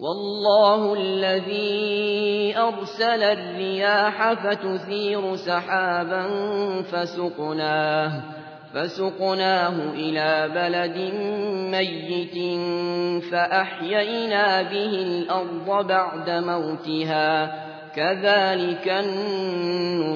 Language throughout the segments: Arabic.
والله الذي أرسل الرياح فتثير سحابا فسقناه فسقناه إلى بلد ميت فأحيينا به الأرض بعد موتها كذلك النشور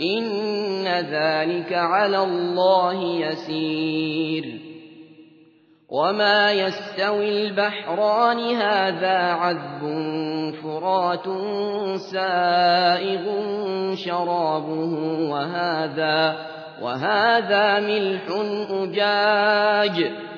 إن ذلك على الله يسير وما يستوي البحران هذا عذب فرات سائغ شرابه وهذا وهذا ملح أجاج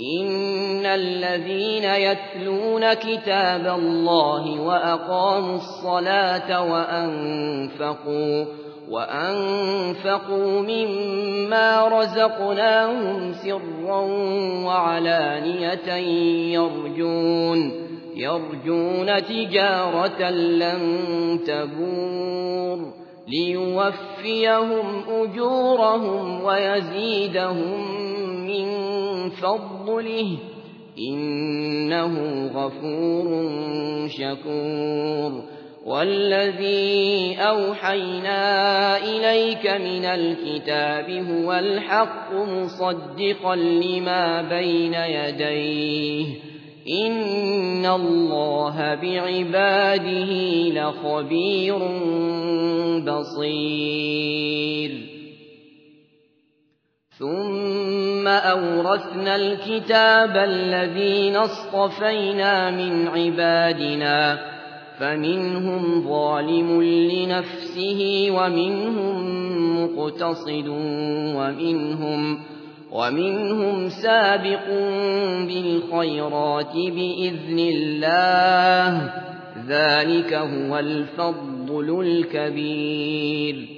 إن الذين يتلون كتاب الله وأقاموا الصلاة وأنفقوا وأنفقوا مما رزقناهم سرا وعلانية يرجون يرجون تجارة لن تبور ليوفيهم أجورهم ويزيدهم من فضله إنه غفور شكور والذي أوحينا إليك من الكتاب هو الحق مصدقا لما بين يديه إن الله بعباده لخبير بصير ثم أورثنا الكتاب الذين اصطفينا من عبادنا فمنهم ظالم لنفسه ومنهم مقتصد ومنهم ومنهم سابق بالخيرات بإذن الله ذلك هو الفضل الكبير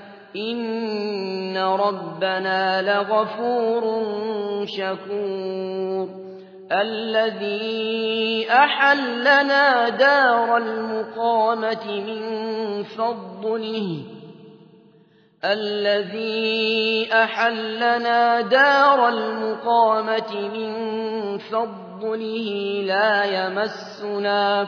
إن ربنا لغفور شكور الذي أحلنا دار المقامة من فضله الذي أحلنا دار المقامة من فضله لا يمسنا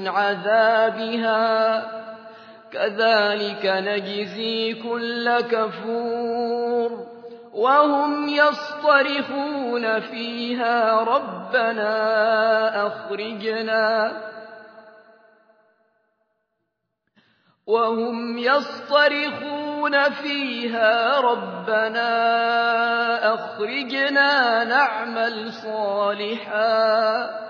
من عذابها كذلك نجزي كل كفور وهم يصطرخون فيها ربنا أخرجنا وهم يصطرخون فيها ربنا أخرجنا نعمل صالحا